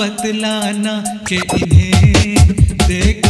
बतलाना कि इन्हें देख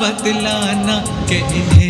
बतलाना कि